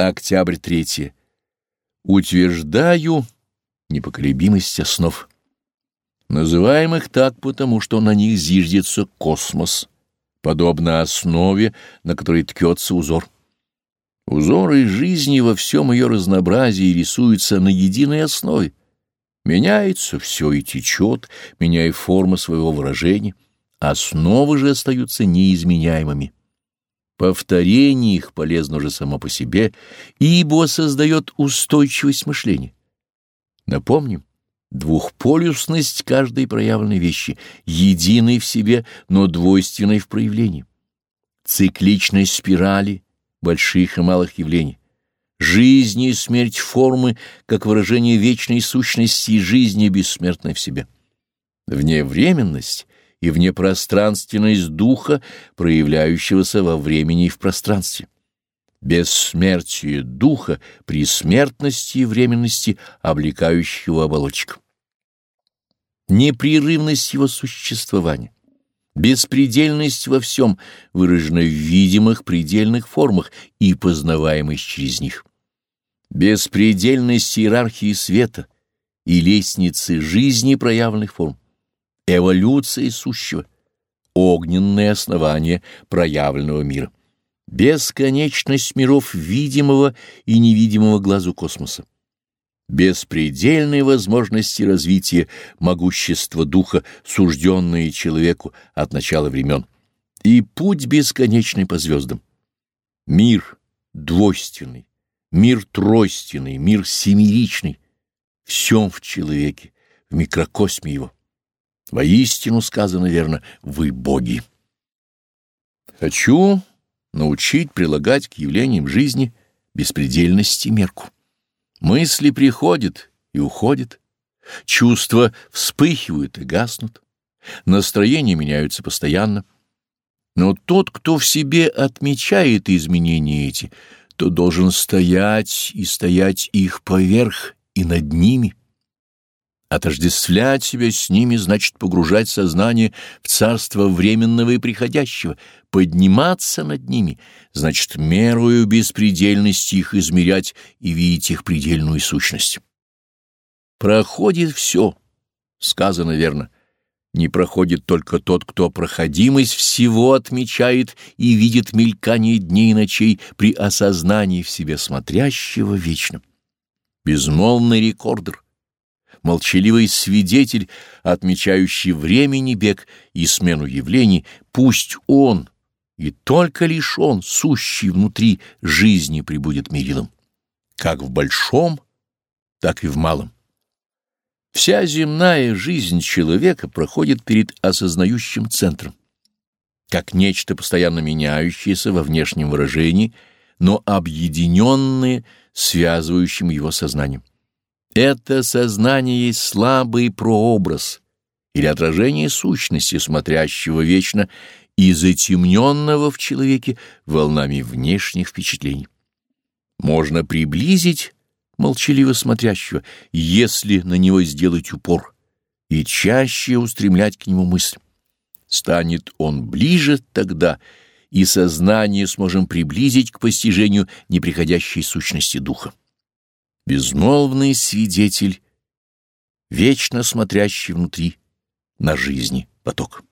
Октябрь 3. Утверждаю непоколебимость основ. Называем их так, потому что на них зиждется космос, подобно основе, на которой ткется узор. Узоры жизни во всем ее разнообразии рисуются на единой основе. Меняется все и течет, меняя форму своего выражения. Основы же остаются неизменяемыми. Повторение их полезно уже само по себе, ибо создает устойчивость мышления. Напомним, двухполюсность каждой проявленной вещи, единой в себе, но двойственной в проявлении. Цикличность спирали больших и малых явлений. Жизнь и смерть формы, как выражение вечной сущности жизни бессмертной в себе. Вневременность — и внепространственность духа, проявляющегося во времени и в пространстве. Бессмертие духа при смертности и временности, облекающих его оболочек. Непрерывность его существования. Беспредельность во всем выражена в видимых предельных формах и познаваемость через них. Беспредельность иерархии света и лестницы жизни проявленных форм эволюция сущего, огненное основание проявленного мира, бесконечность миров видимого и невидимого глазу космоса, беспредельные возможности развития могущества духа, сужденные человеку от начала времен, и путь бесконечный по звездам. Мир двойственный, мир тройственный, мир семеричный, всем в человеке, в микрокосме его. Воистину сказано верно, вы боги. Хочу научить прилагать к явлениям жизни беспредельности мерку. Мысли приходят и уходят, чувства вспыхивают и гаснут, настроения меняются постоянно. Но тот, кто в себе отмечает изменения эти, то должен стоять и стоять их поверх и над ними. Отождествлять себя с ними значит погружать сознание в царство временного и приходящего, подниматься над ними значит мерою беспредельности их измерять и видеть их предельную сущность. Проходит все, сказано верно, не проходит только тот, кто проходимость всего отмечает и видит мелькание дней и ночей при осознании в себе смотрящего вечно. Безмолвный рекордер — молчаливый свидетель, отмечающий времени бег и смену явлений, пусть он, и только лишь он, сущий внутри жизни, прибудет мерилом, как в большом, так и в малом. Вся земная жизнь человека проходит перед осознающим центром, как нечто постоянно меняющееся во внешнем выражении, но объединенное связывающим его сознанием. Это сознание есть слабый прообраз или отражение сущности, смотрящего вечно и затемненного в человеке волнами внешних впечатлений. Можно приблизить молчаливо смотрящего, если на него сделать упор, и чаще устремлять к нему мысль. Станет он ближе тогда, и сознание сможем приблизить к постижению неприходящей сущности духа безмолвный свидетель, вечно смотрящий внутри на жизни поток.